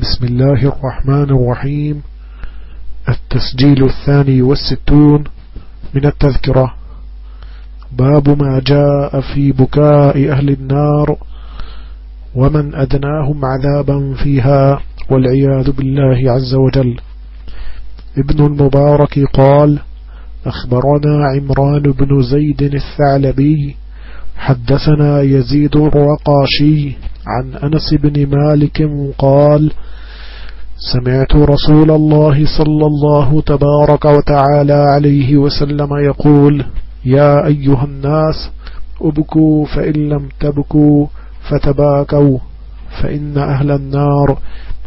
بسم الله الرحمن الرحيم. التسجيل الثاني والستون من التذكرة. باب ما جاء في بكاء أهل النار ومن أدناهم عذابا فيها والعياذ بالله عز وجل. ابن المبارك قال أخبرنا عمران بن زيد الثعلبي حدثنا يزيد الرقاشي عن أنس بن مالك قال سمعت رسول الله صلى الله تبارك وتعالى عليه وسلم يقول يا أيها الناس أبكوا فإن لم تبكوا فتباكوا فإن أهل النار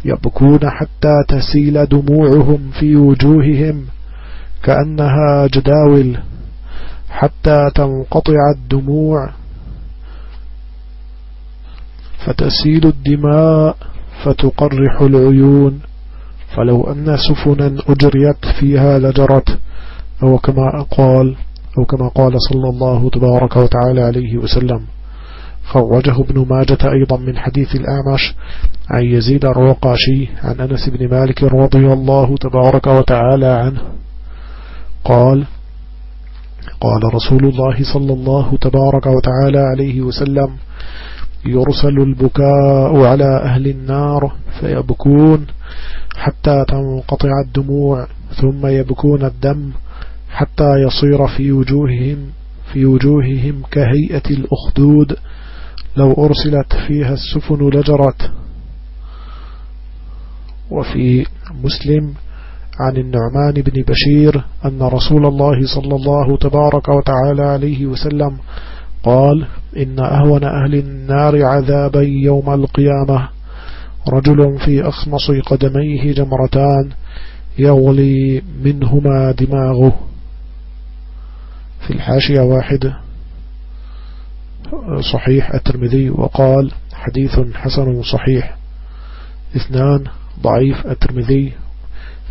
يبكون حتى تسيل دموعهم في وجوههم كأنها جداول حتى تنقطع الدموع فتسيل الدماء فتقرح العيون. فلو أن سفنا أجريت فيها لجرت أو كما قال أو كما قال صلى الله تبارك وتعالى عليه وسلم. خرجه ابن ماجة أيضا من حديث الأعمش عن يزيد الرقاشي عن أنس بن مالك رضي الله تبارك وتعالى عنه. قال قال رسول الله صلى الله تبارك وتعالى عليه وسلم يرسل البكاء على أهل النار فيبكون حتى تنقطع الدموع ثم يبكون الدم حتى يصير في وجوههم في وجوههم كهيئة الأخدود. لو أرسلت فيها السفن لجرت. وفي مسلم عن النعمان بن بشير أن رسول الله صلى الله تبارك وتعالى عليه وسلم قال إن أهون أهل النار عذابا يوم القيامة. رجل في أخمص قدميه جمرتان يغلي منهما دماغه. في الحاشية واحد. صحيح الترمذي وقال حديث حسن صحيح. اثنان ضعيف الترمذي.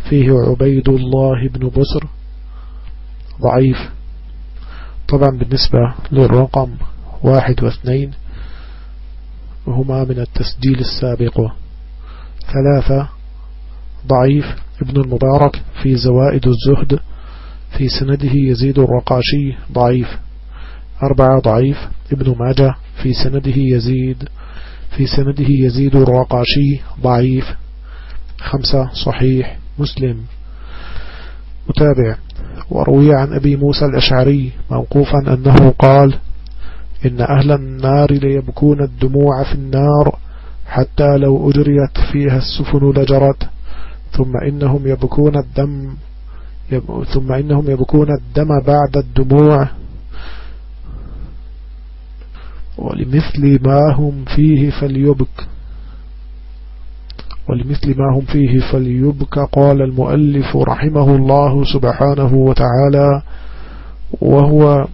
فيه عبيد الله بن بسر ضعيف. طبعا بالنسبة للرقم واحد واثنين هما من التسجيل السابق. ثلاثة ضعيف ابن المبارك في زوائد الزهد في سنده يزيد الرقاشي ضعيف. أربعة ضعيف ابن ماجه في سنده يزيد في سنده يزيد الرقاشي ضعيف. خمسة صحيح مسلم. متابع. وروي عن أبي موسى الأشعري موقوفا أنه قال إن أهل النار ليبكون الدموع في النار حتى لو أجريت فيها السفن لجرت ثم إنهم يبكون الدم يب... ثم إنهم يبكون الدم بعد الدموع. ولمثل ما هم فيه فليبك ولمثل ما هم فيه فليبك قال المؤلف رحمه الله سبحانه وتعالى وهو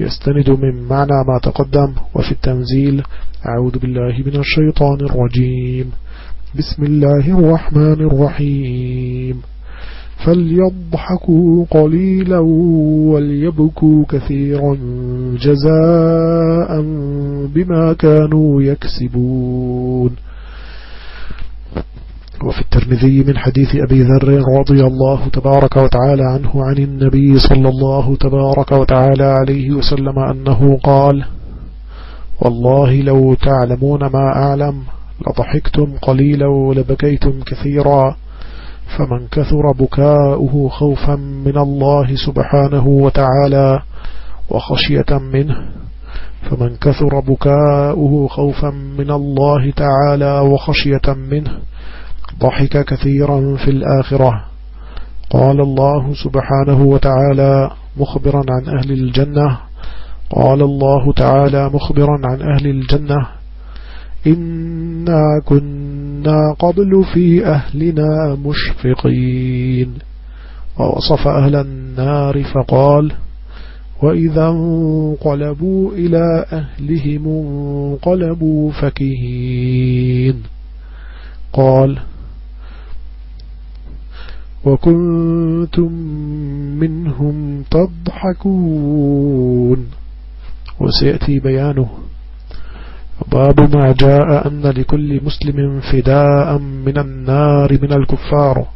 يستند من معنى ما تقدم وفي التنزيل أعوذ بالله من الشيطان الرجيم. بسم الله الرحمن الرحيم. فليضحكوا قليلا وليبكوا كثيرا جزاء بما كانوا يكسبون. وفي الترمذي من حديث أبي ذر رضي الله تبارك وتعالى عنه عن النبي صلى الله تبارك وتعالى عليه وسلم أنه قال والله لو تعلمون ما أعلم لضحكتم قليلا ولبكيتم كثيرا فمن كثر بكاؤه خوفا من الله سبحانه وتعالى وخشية منه فمن كثر بكاؤه خوفا من الله تعالى وخشية منه ضحك كثيرا في الآخرة. قال الله سبحانه وتعالى مخبرا عن أهل الجنة. قال الله تعالى مخبرا عن أهل الجنة. إنا كنا قبل في أهلنا مشفقين. ووصف أهل النار فقال وإذا انقلبوا إلى أهلهم انقلبوا فكهين. قال وكنتم منهم تضحكون. وسيأتي بيانه. باب ما جاء أن لكل مسلم فداء من النار من الكفار.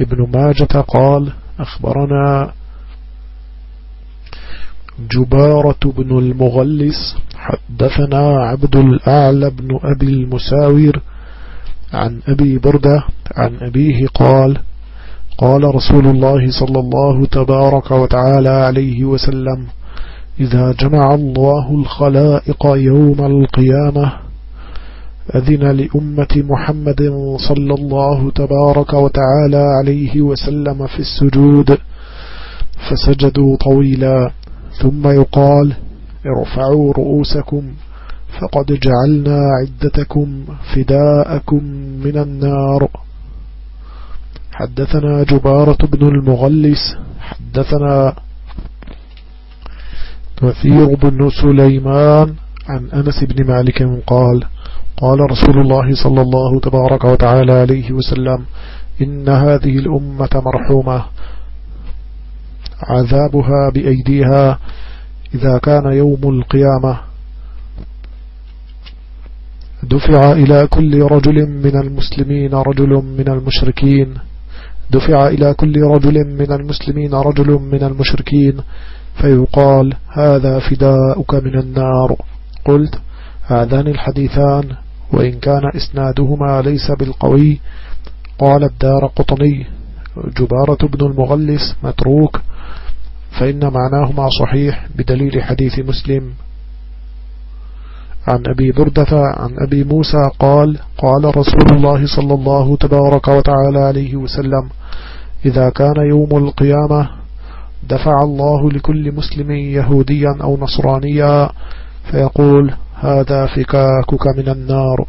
ابن ماجة قال أخبرنا جبارة بن المغلس حدثنا عبد الأعلى بن أبي المساور عن أبي بردة عن أبيه قال قال رسول الله صلى الله تبارك وتعالى عليه وسلم إذا جمع الله الخلائق يوم القيامة أذن لأمة محمد صلى الله تبارك وتعالى عليه وسلم في السجود فسجدوا طويلا. ثم يقال ارفعوا رؤوسكم فقد جعلنا عدتكم فداءكم من النار. حدثنا جبارة بن المغلس حدثنا كثير بن سليمان عن أنس بن مالك قال قال رسول الله صلى الله تبارك وتعالى عليه وسلم إن هذه الأمة مرحومة عذابها بأيديها إذا كان يوم القيامة. دفع إلى كل رجل من المسلمين رجل من المشركين. دفع إلى كل رجل من المسلمين رجل من المشركين فيقال هذا فداؤك من النار. قلت هذان الحديثان وإن كان إسنادهما ليس بالقوي. قال الدار قطني جبارة بن المغلس متروك فإن معناهما صحيح بدليل حديث مسلم. عن أبي بردة عن أبي موسى قال قال رسول الله صلى الله تبارك وتعالى عليه وسلم إذا كان يوم القيامة دفع الله لكل مسلم يهوديا أو نصرانيا فيقول هذا فكاكك من النار.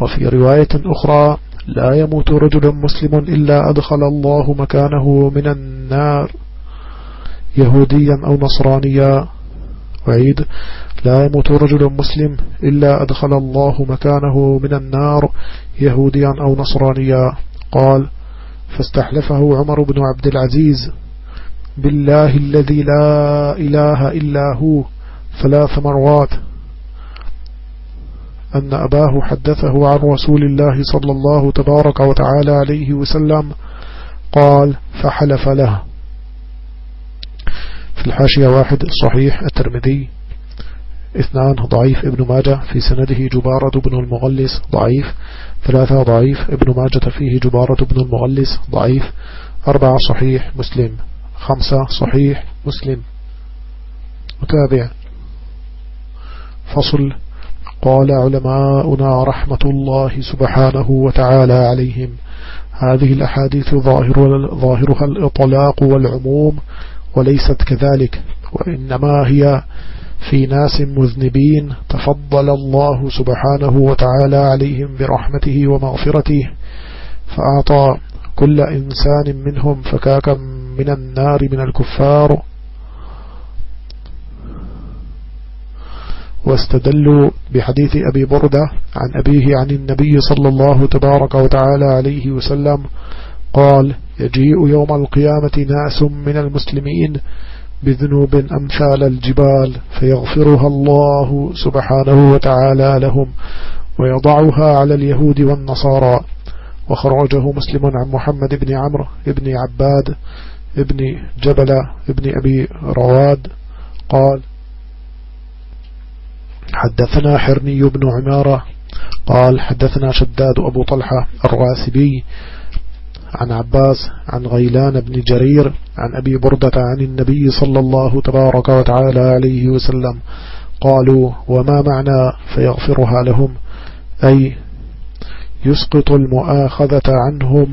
وفي رواية أخرى لا يموت رجل مسلم إلا أدخل الله مكانه من النار. يهوديا أو نصرانيا. وعيد. لا يموت رجل مسلم إلا أدخل الله مكانه من النار. يهوديا أو نصرانيا. قال فاستحلفه عمر بن عبد العزيز بالله الذي لا إله إلا هو ثلاث مرات أن أباه حدثه عن رسول الله صلى الله تبارك وتعالى عليه وسلم قال فحلف له. في الحاشية واحد صحيح الترمذي. اثنان ضعيف ابن ماجه في سنده جبارة بن المغلس ضعيف. ثلاثة ضعيف ابن ماجة فيه جبارة بن المغلس ضعيف. أربعة صحيح مسلم. خمسة صحيح مسلم. متابع. فصل. قال علماؤنا رحمة الله سبحانه وتعالى عليهم. هذه الأحاديث ظاهر ظاهرها الإطلاق والعموم وليست كذلك وإنما هي في ناس مذنبين تفضل الله سبحانه وتعالى عليهم برحمته ومغفرته فأعطى كل إنسان منهم فكاكا من النار من الكفار واستدلوا بحديث أبي بردة عن أبيه عن النبي صلى الله تبارك وتعالى عليه وسلم قال يجيء يوم القيامة ناس من المسلمين بذنوب أمثال الجبال فيغفرها الله سبحانه وتعالى لهم ويضعها على اليهود والنصارى. وخرجه مسلم عن محمد بن عمرو بن عباد ابن جبل ابن أبي رواد قال حدثنا حرني بن عمارة قال حدثنا شداد أبو طلحة الراسبي عن عباس عن غيلان بن جرير عن أبي بردة عن النبي صلى الله تبارك وتعالى عليه وسلم. قالوا وما معنى فيغفرها لهم؟ أي يسقط المؤاخذة عنهم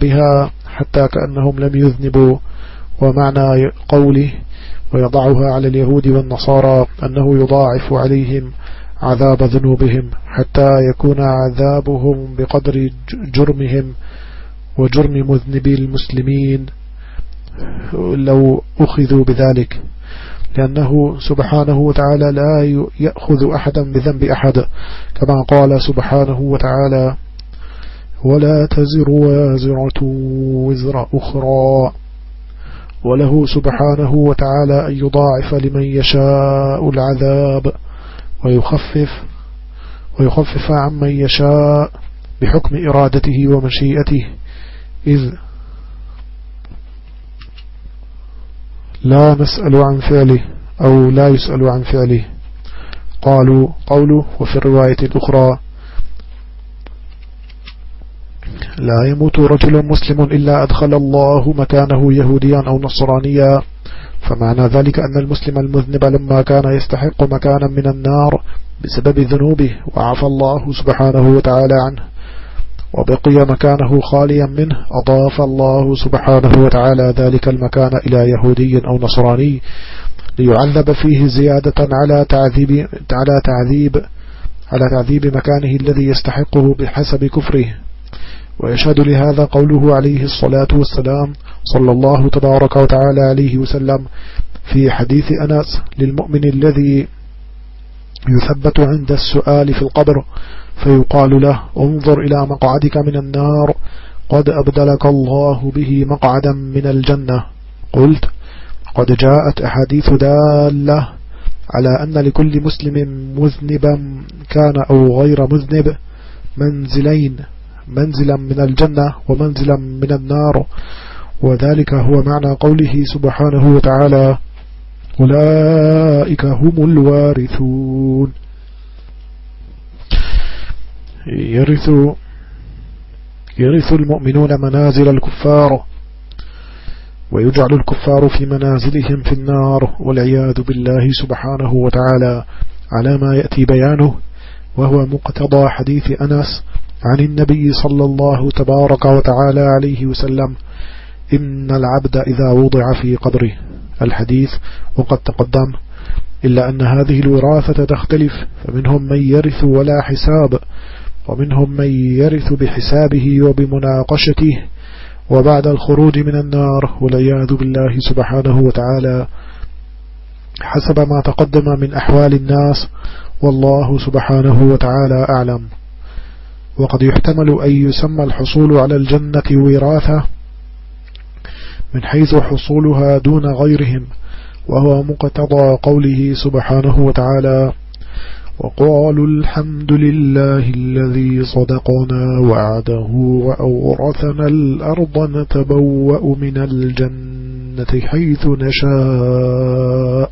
بها حتى كأنهم لم يذنبوا. ومعنى قوله ويضعها على اليهود والنصارى أنه يضاعف عليهم عذاب ذنوبهم حتى يكون عذابهم بقدر جرمهم. وجرم مذنبي المسلمين لو أخذوا بذلك لأنه سبحانه وتعالى لا يأخذ أحدا بذنب أحد كما قال سبحانه وتعالى ولا تزر وازرة وزر أخرى وله سبحانه وتعالى أن يضاعف لمن يشاء العذاب ويخفف ويخفف عمن يشاء بحكم إرادته ومشيئته. إذ لا نسأل عن فعله أو لا يسأل عن فعله. قالوا قوله وفي الرواية الأخرى لا يموت رجل مسلم إلا أدخل الله مكانه يهوديا أو نصرانيا. فمعنى ذلك أن المسلم المذنب لما كان يستحق مكانا من النار بسبب ذنوبه وعفى الله سبحانه وتعالى عنه. وبقي مكانه خاليا منه أضاف الله سبحانه وتعالى ذلك المكان إلى يهودي أو نصراني ليعذب فيه زيادة على تعذيب على تعذيب على تعذيب مكانه الذي يستحقه بحسب كفره. ويشهد لهذا قوله عليه الصلاة والسلام صلى الله تبارك وتعالى عليه وسلم في حديث أنس للمؤمن الذي يثبت عند السؤال في القبر فيقال له انظر إلى مقعدك من النار قد أبدلك الله به مقعدا من الجنة. قلت قد جاءت أحاديث دالة على أن لكل مسلم مذنبا كان أو غير مذنب منزلين منزلا من الجنة ومنزلا من النار. وذلك هو معنى قوله سبحانه وتعالى أولئك هم الوارثون. يرث يرث المؤمنون منازل الكفار ويجعل الكفار في منازلهم في النار والعياذ بالله سبحانه وتعالى على ما يأتي بيانه وهو مقتضى حديث أنس عن النبي صلى الله تبارك وتعالى عليه وسلم إن العبد إذا وضع في قبره. الحديث وقد تقدم إلا أن هذه الوراثة تختلف فمنهم من يرث ولا حساب ومنهم من يرث بحسابه وبمناقشته وبعد الخروج من النار والعياذ بالله سبحانه وتعالى. حسب ما تقدم من أحوال الناس والله سبحانه وتعالى أعلم. وقد يحتمل أن يسمى الحصول على الجنة وراثة من حيث حصولها دون غيرهم وهو مقتضى قوله سبحانه وتعالى. وقالوا الحمد لله الذي صدقنا وعده وأورثنا الأرض نتبوأ من الجنة حيث نشاء.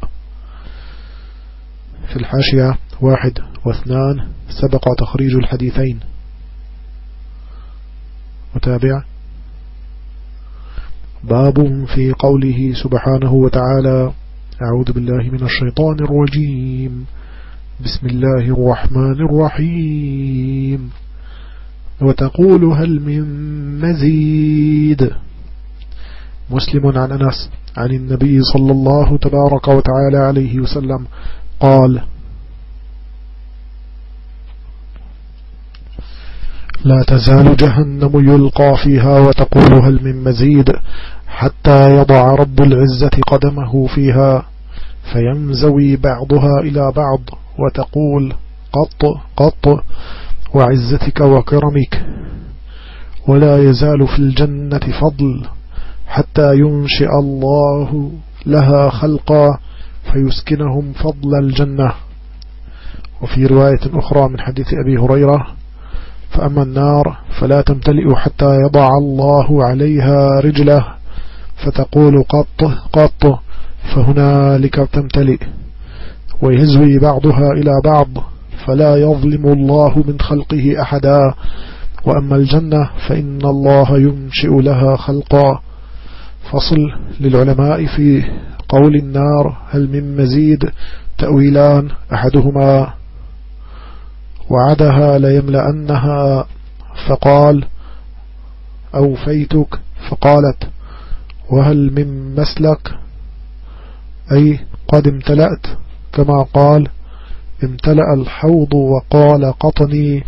في الحاشية واحد واثنان سبق تخريج الحديثين. متابع باب في قوله سبحانه وتعالى أعوذ بالله من الشيطان الرجيم. بسم الله الرحمن الرحيم. وتقول هل من مزيد؟ مسلم عن أنس عن النبي صلى الله تبارك وتعالى عليه وسلم قال لا تزال جهنم يلقى فيها وتقول هل من مزيد حتى يضع رب العزة قدمه فيها. فينزوي بعضها إلى بعض وتقول قط قط وعزتك وكرمك. ولا يزال في الجنة فضل حتى ينشئ الله لها خلقا فيسكنهم فضل الجنة. وفي رواية أخرى من حديث أبي هريرة فأما النار فلا تمتلئ حتى يضع الله عليها رجله فتقول قط قط فهنالك تمتلئ. ويزوي بعضها إلى بعض فلا يظلم الله من خلقه أحدا. وأما الجنة فإن الله ينشئ لها خلقا. فصل للعلماء في قول النار هل من مزيد تأويلان أحدهما؟ وعدها ليملأنها فقال أوفيتك فقالت وهل من مسلك؟ أي قد امتلأت كما قال امتلأ الحوض وقال قطني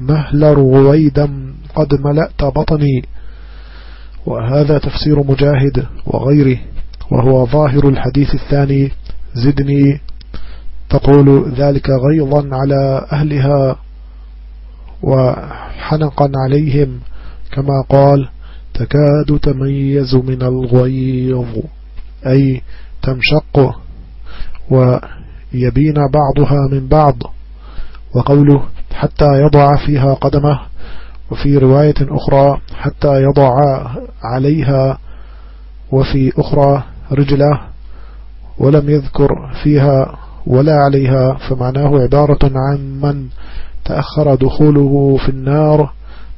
مهل رويدا قد ملأت بطني. وهذا تفسير مجاهد وغيره وهو ظاهر الحديث الثاني زدني. تقول ذلك غيظا على أهلها وحنقا عليهم كما قال تكاد تميز من الغيظ. أي تمشق ويبين بعضها من بعض وقوله حتى يضع فيها قدمه وفي رواية أخرى حتى يضع عليها وفي أخرى رجله ولم يذكر فيها ولا عليها فمعناه عبارة عن من تأخر دخوله في النار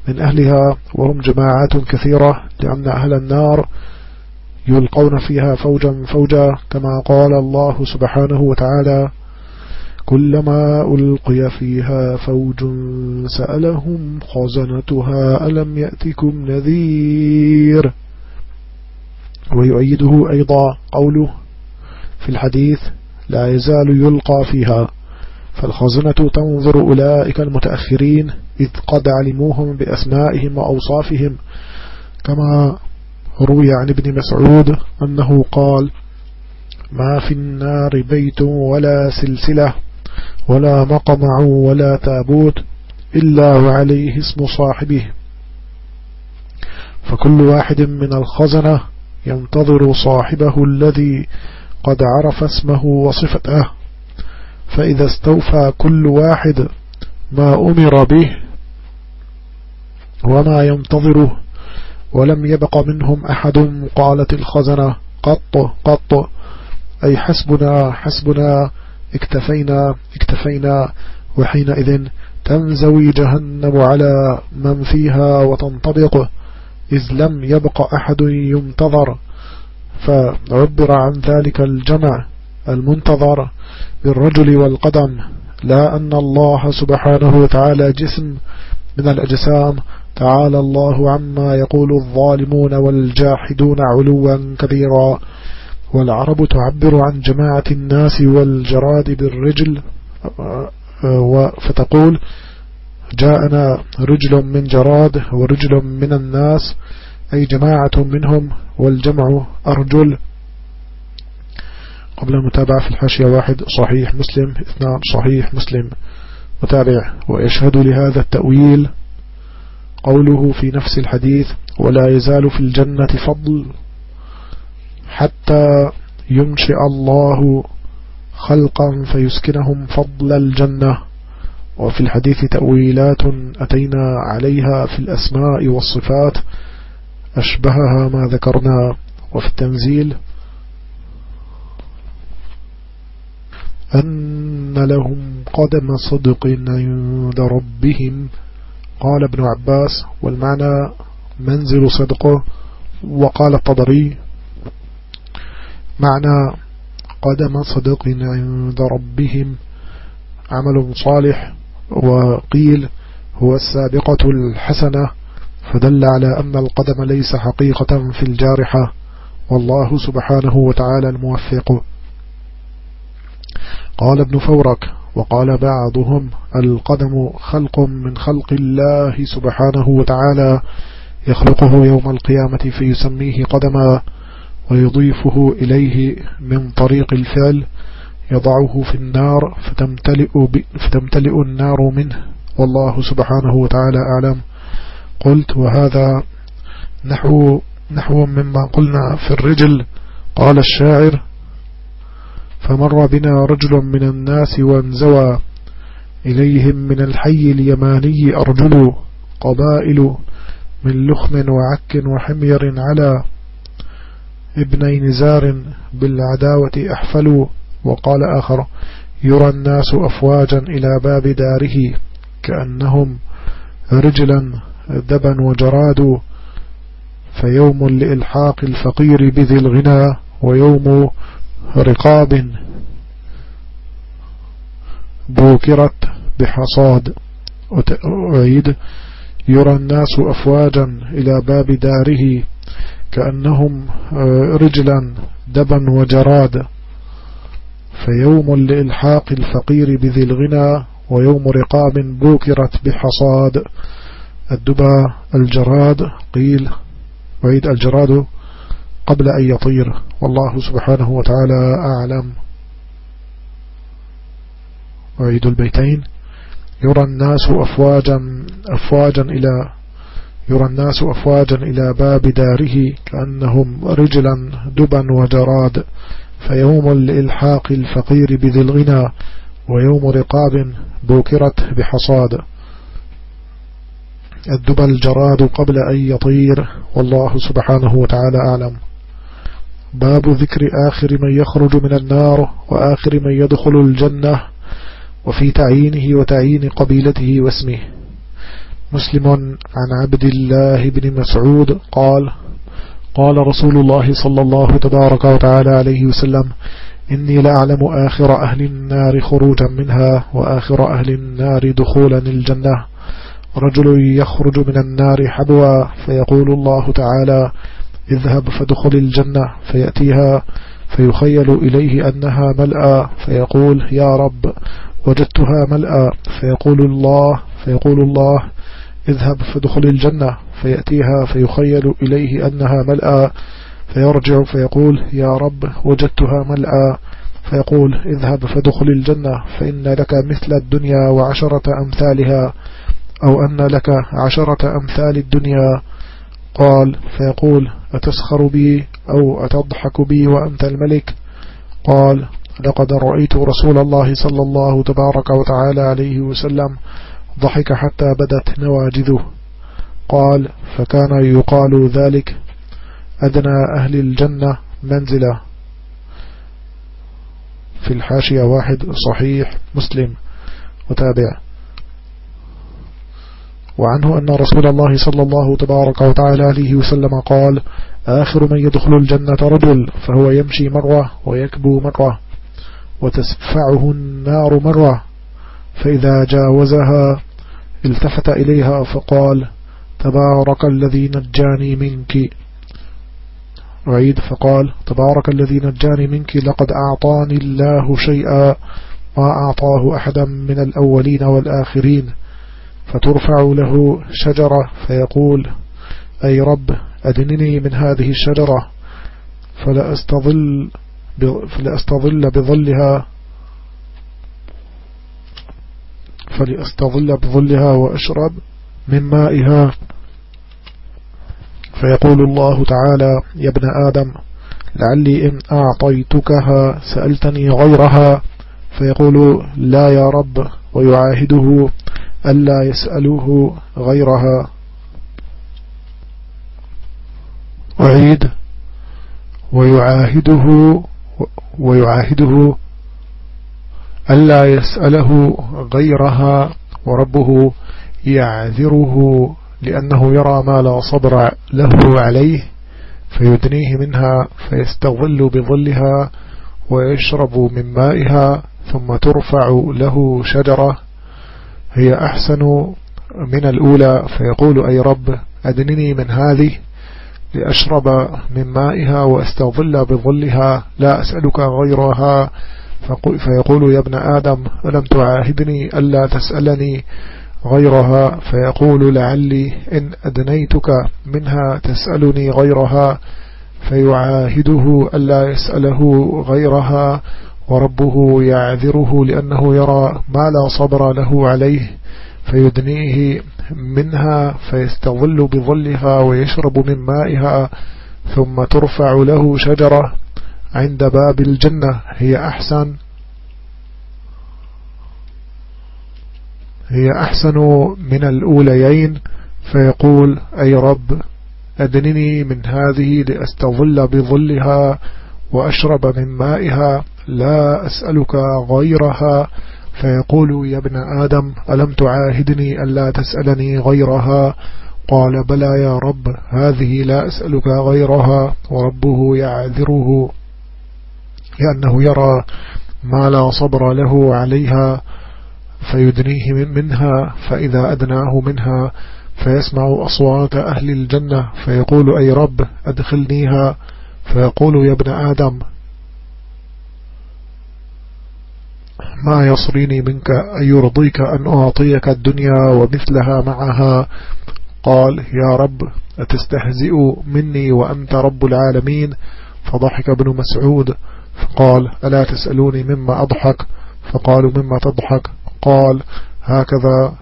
من أهلها وهم جماعات كثيرة لأن أهل النار يلقون فيها فوجا فوجا كما قال الله سبحانه وتعالى كلما ألقي فيها فوج سألهم خزنتها ألم يأتكم نذير؟ ويؤيده أيضا قوله في الحديث لا يزال يلقى فيها. فالخزنة تنظر أولئك المتأخرين إذ قد علموهم بأسمائهم وأوصافهم كما روي عن ابن مسعود أنه قال ما في النار بيت ولا سلسلة ولا مقمع ولا تابوت إلا وعليه اسم صاحبه. فكل واحد من الخزنة ينتظر صاحبه الذي قد عرف اسمه وصفته فإذا استوفى كل واحد ما أمر به وما ينتظره. ولم يبق منهم أحد قالت الخزنة قط قط. أي حسبنا حسبنا اكتفينا اكتفينا. وحينئذ تنزوي جهنم على من فيها وتنطبق إذ لم يبق أحد ينتظر. فعبر عن ذلك الجمع المنتظر بالرجل والقدم لا أن الله سبحانه وتعالى جسم من الأجسام تعالى الله عما يقول الظالمون والجاحدون علوا كبيرا. والعرب تعبر عن جماعة الناس والجراد بالرجل فتقول جاءنا رجل من جراد ورجل من الناس أي جماعة منهم والجمع أرجل. قبل المتابعة في الحاشية واحد صحيح مسلم اثنان صحيح مسلم. متابع ويشهد لهذا التأويل. قوله في نفس الحديث ولا يزال في الجنة فضل حتى ينشئ الله خلقا فيسكنهم فضل الجنة. وفي الحديث تأويلات أتينا عليها في الأسماء والصفات أشبهها ما ذكرنا. وفي التنزيل أن لهم قدم صدق عند ربهم قال ابن عباس والمعنى منزل صدقه وقال الطبري معنى قدم صدق عند ربهم عمل صالح وقيل هو السابقة الحسنة فدل على أن القدم ليس حقيقة في الجارحة والله سبحانه وتعالى الموفق. قال ابن فورك وقال بعضهم القدم خلق من خلق الله سبحانه وتعالى يخلقه يوم القيامة فيسميه قدما ويضيفه إليه من طريق الفعل يضعه في النار فتمتلئ, فتمتلئ النار منه. والله سبحانه وتعالى أعلم. قلت وهذا نحو, نحو مما قلنا في الرجل. قال الشاعر فمر بنا رجل من الناس وانزوى إليهم من الحي اليماني أرجل قبائل من لخم وعك وحمير على ابني نزار بالعداوة أحفلوا وقال آخر يرى الناس أفواجا إلى باب داره كأنهم رجلا دبا وجراد. فيوم لإلحاق الفقير بذي الغنى ويوم رقاب بوكرت بحصاد. أعيد. يرى الناس أفواجا إلى باب داره كأنهم آه، رجلا دبا وجراد. فيوم لإلحاق الفقير بذي الغنى ويوم رقاب بوكرت بحصاد. الدبا الجراد قيل وعيد الجراد. قبل أن يطير. والله سبحانه وتعالى أعلم. أعيد البيتين. يرى الناس أفواجا, أفواجا إلى يرى الناس أفواجا إلى باب داره كأنهم رجلا دبا وجراد. فيوم لإلحاق الفقير بذي الغنى ويوم رقاب بوكرت بحصاد. الدب الجراد قبل أن يطير. والله سبحانه وتعالى أعلم. باب ذكر آخر من يخرج من النار وآخر من يدخل الجنة وفي تعيينه وتعيين قبيلته واسمه. مسلم عن عبد الله بن مسعود قال قال رسول الله صلى الله تبارك وتعالى عليه وسلم إني لأعلم آخر أهل النار خروجا منها وآخر أهل النار دخولا الجنة. رجل يخرج من النار حبوا فيقول الله تعالى اذهب فدخل الجنة فيأتيها فيخيل إليه أنها ملأى فيقول يا رب وجدتها ملأى فيقول الله فيقول الله اذهب فدخل الجنة فيأتيها فيخيل إليه أنها ملأى فيرجع فيقول يا رب وجدتها ملأى فيقول اذهب فدخل الجنة فإن لك مثل الدنيا وعشرة أمثالها أو أن لك عشرة أمثال الدنيا قال فيقول أتسخر بي أو أتضحك بي وأنت الملك؟ قال لقد رأيت رسول الله صلى الله تبارك وتعالى عليه وسلم ضحك حتى بدت نواجذه. قال فكان يقال ذلك أدنى أهل الجنة منزلة. في الحاشية واحد صحيح مسلم. وتابع. وعنه أن رسول الله صلى الله تبارك وتعالى عليه وسلم قال آخر من يدخل الجنة رجل فهو يمشي مرة ويكبو مرة وتسفعه النار مرة فإذا جاوزها التفت إليها فقال تبارك الذي نجاني منك. وعيد فقال تبارك الذي نجاني منك لقد أعطاني الله شيئا ما أعطاه أحدا من الأولين والآخرين. فترفع له شجرة فيقول أي رب أدنني من هذه الشجرة فلا أستظل, فلا أستظل بظلها فلأستظل بظلها وأشرب من مائها. فيقول الله تعالى يا ابن آدم لعلي إن أعطيتكها سألتني غيرها. فيقول لا يا رب. ويعاهده ألا يسألوه غيرها. أعيد. ويعاهده ويعاهده ألا يسأله غيرها وربه يعذره لأنه يرى ما لا صبر له عليه فيدنيه منها فيستظل بظلها ويشرب من مائها ثم ترفع له شجرة. هي أحسن من الأولى فيقول أي رب أدنني من هذه لأشرب من مائها وأستظل بظلها لا أسألك غيرها. فيقول يا ابن آدم ألم تعاهدني ألا تسألني غيرها؟ فيقول لعلي إن أدنيتك منها تسألني غيرها. فيعاهده ألا يسأله غيرها. وربه يعذره لأنه يرى ما لا صبر له عليه فيدنيه منها فيستظل بظلها ويشرب من مائها ثم ترفع له شجرة عند باب الجنة. هي أحسن هي أحسن من الأوليين. فيقول أي رب أدنني من هذه لأستظل بظلها وأشرب من مائها. لا أسألك غيرها. فيقول يا ابن آدم ألم تعاهدني ألا تسألني غيرها؟ قال بلى يا رب هذه لا أسألك غيرها وربه يعذره. لأنه يرى ما لا صبر له عليها فيدنيه منها فإذا أدناه منها فيسمع أصوات أهل الجنة فيقول أي رب أدخلنيها؟ فيقول يا ابن آدم ما يصريني منك أن يرضيك أن أعطيك الدنيا ومثلها معها. قال يا رب أتستهزئ مني وأنت رب العالمين؟ فضحك ابن مسعود. فقال ألا تسألوني مما أضحك؟ فقالوا مما تضحك؟ قال هكذا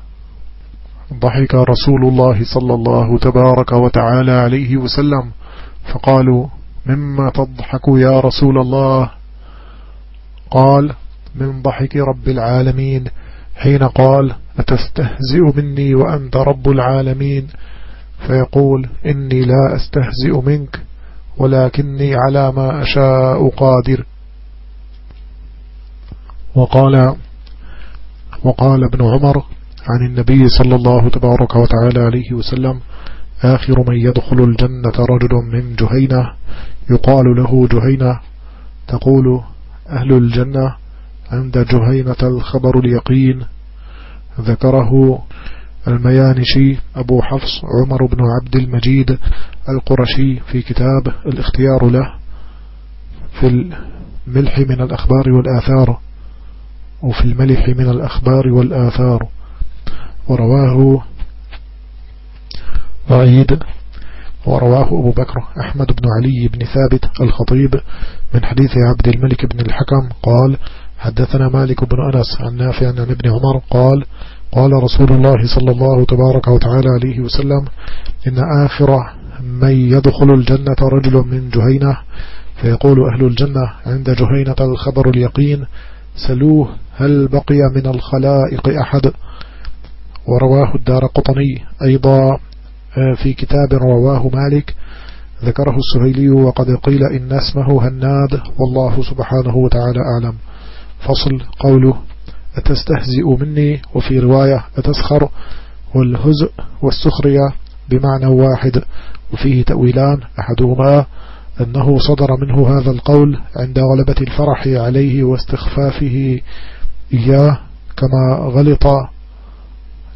ضحك رسول الله صلى الله تبارك وتعالى عليه وسلم. فقالوا مما تضحك يا رسول الله؟ قال من ضحك رب العالمين حين قال أتستهزئ مني وأنت رب العالمين؟ فيقول إني لا أستهزئ منك ولكني على ما أشاء قادر. وقال وقال ابن عمر عن النبي صلى الله تبارك وتعالى عليه وسلم آخر من يدخل الجنة رجل من جهينة يقال له جهينة تقول أهل الجنة؟ عند جهينة الخبر اليقين ذكره الميانشي أبو حفص عمر بن عبد المجيد القرشي في كتاب الاختيار له في الملح من الأخبار والآثار وفي الملح من الأخبار والآثار. ورواه وعيد. ورواه أبو بكر أحمد بن علي بن ثابت الخطيب من حديث عبد الملك بن الحكم قال حدثنا مالك بن أنس عن نافع عن ابن عمر قال قال رسول الله صلى الله تبارك وتعالى عليه وسلم إن آخر من يدخل الجنة رجل من جهينة فيقول أهل الجنة عند جهينة الخبر اليقين سلوه هل بقي من الخلائق أحد؟ ورواه الدار قطني أيضا آه، في كتاب رواه مالك ذكره السهيلي وقد قيل إن اسمه هناد والله سبحانه وتعالى أعلم. فصل قوله أتستهزئ مني وفي رواية أتسخر والهزء والسخرية بمعنى واحد وفيه تأويلان أحدهما أنه صدر منه هذا القول عند غلبة الفرح عليه واستخفافه إياه كما غلط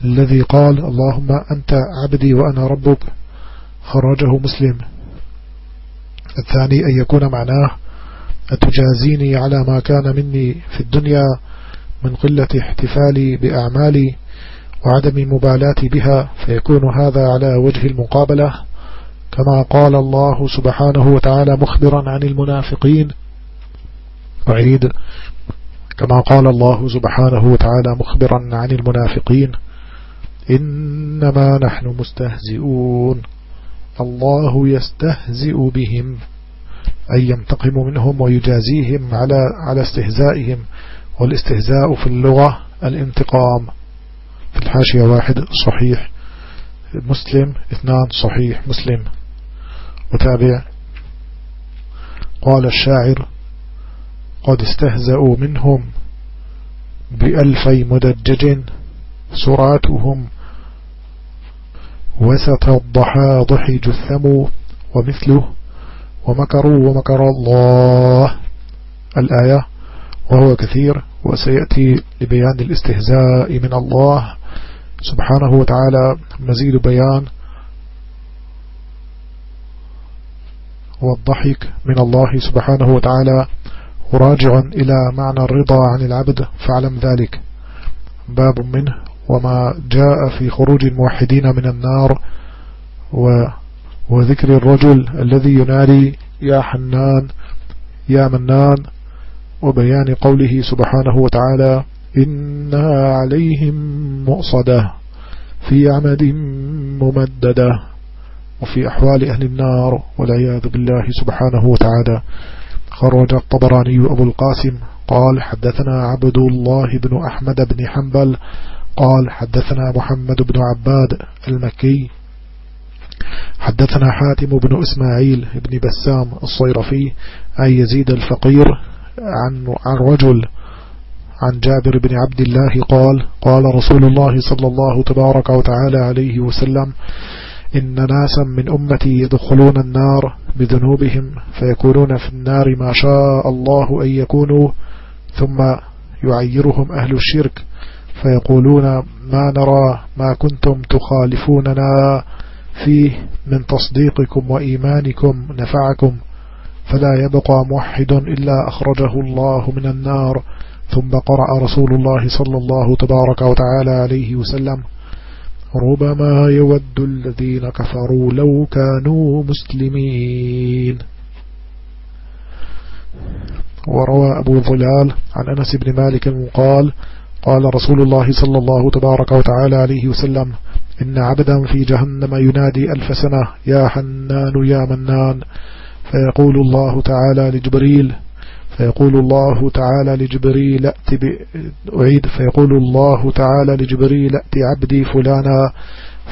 الذي قال اللهم أنت عبدي وأنا ربك خرجه مسلم الثاني أن يكون معناه أتجازيني على ما كان مني في الدنيا من قلة احتفالي بأعمالي وعدم مبالاتي بها فيكون هذا على وجه المقابلة. كما قال الله سبحانه وتعالى مخبرا عن المنافقين. وعيد كما قال الله سبحانه وتعالى مخبرا عن المنافقين. إنما نحن مستهزئون. الله يستهزئ بهم. أي ينتقم منهم ويجازيهم على على استهزائهم والاستهزاء في اللغة الانتقام. في الحاشية واحد صحيح. مسلم اثنان صحيح. مسلم. وتابع قال الشاعر قد استهزأوا منهم بألفي مدجج سرعتهم وسط الضحى جثم ومثله ومكروا ومكر الله. الآية وهو كثير وسيأتي لبيان الاستهزاء من الله سبحانه وتعالى. مزيد بيان والضحك من الله سبحانه وتعالى. راجع إلى معنى الرضا عن العبد فاعلم ذلك. باب منه وما جاء في خروج الموحدين من النار و وذكر الرجل الذي ينادي يا حنان يا منان وبيان قوله سبحانه وتعالى إنها عليهم مؤصدة في عمد ممددة وفي أحوال أهل النار والعياذ بالله سبحانه وتعالى. خرج الطبراني أبو القاسم قال حدثنا عبد الله بن أحمد بن حنبل قال حدثنا محمد بن عباد المكي حدثنا حاتم بن إسماعيل بن بسام الصيرفي أي يزيد الفقير عن, عن رجل عن جابر بن عبد الله قال قال رسول الله صلى الله تبارك وتعالى عليه وسلم إن ناسا من أمتي يدخلون النار بذنوبهم فيكونون في النار ما شاء الله أن يكونوا ثم يعيرهم أهل الشرك فيقولون ما نرى ما كنتم تخالفوننا. فيه من تصديقكم وإيمانكم نفعكم فلا يبقى موحد إلا أخرجه الله من النار ثم قرأ رسول الله صلى الله تبارك وتعالى عليه وسلم ربما يود الذين كفروا لو كانوا مسلمين. وروى أبو ظلال عن أنس بن مالك قال قال رسول الله صلى الله تبارك وتعالى عليه وسلم إن عبدا في جهنم ينادي ألف سنة يا حنان يا منان. فيقول الله تعالى لجبريل فيقول الله تعالى لجبريل ائت أعيد فيقول الله تعالى لجبريل ائت عبدي فلانا.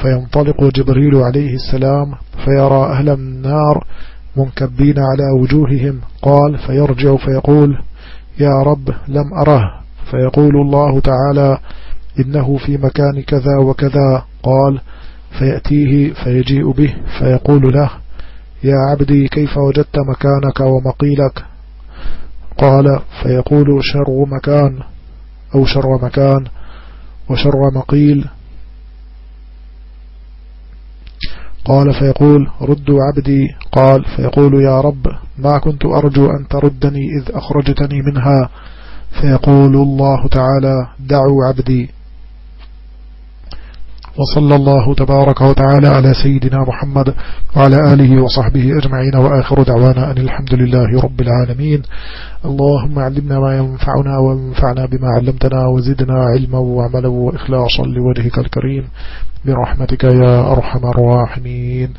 فينطلق جبريل عليه السلام فيرى أهل النار منكبين على وجوههم. قال فيرجع فيقول يا رب لم أره. فيقول الله تعالى إنه في مكان كذا وكذا قال فيأتيه فيجيء به فيقول له يا عبدي كيف وجدت مكانك ومقيلك؟ قال فيقول شر مكان أو شر مكان وشر مقيل. قال فيقول ردوا عبدي. قال فيقول يا رب ما كنت أرجو أن تردني إذ أخرجتني منها. فيقول الله تعالى دعوا عبدي. وصلى الله تبارك وتعالى على سيدنا محمد وعلى آله وصحبه أجمعين. وآخر دعوانا أن الحمد لله رب العالمين. اللهم علمنا ما ينفعنا وانفعنا بما علمتنا وزدنا علما وعملا وإخلاصا لوجهك الكريم. برحمتك يا أرحم الراحمين.